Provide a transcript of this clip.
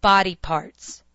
body parts.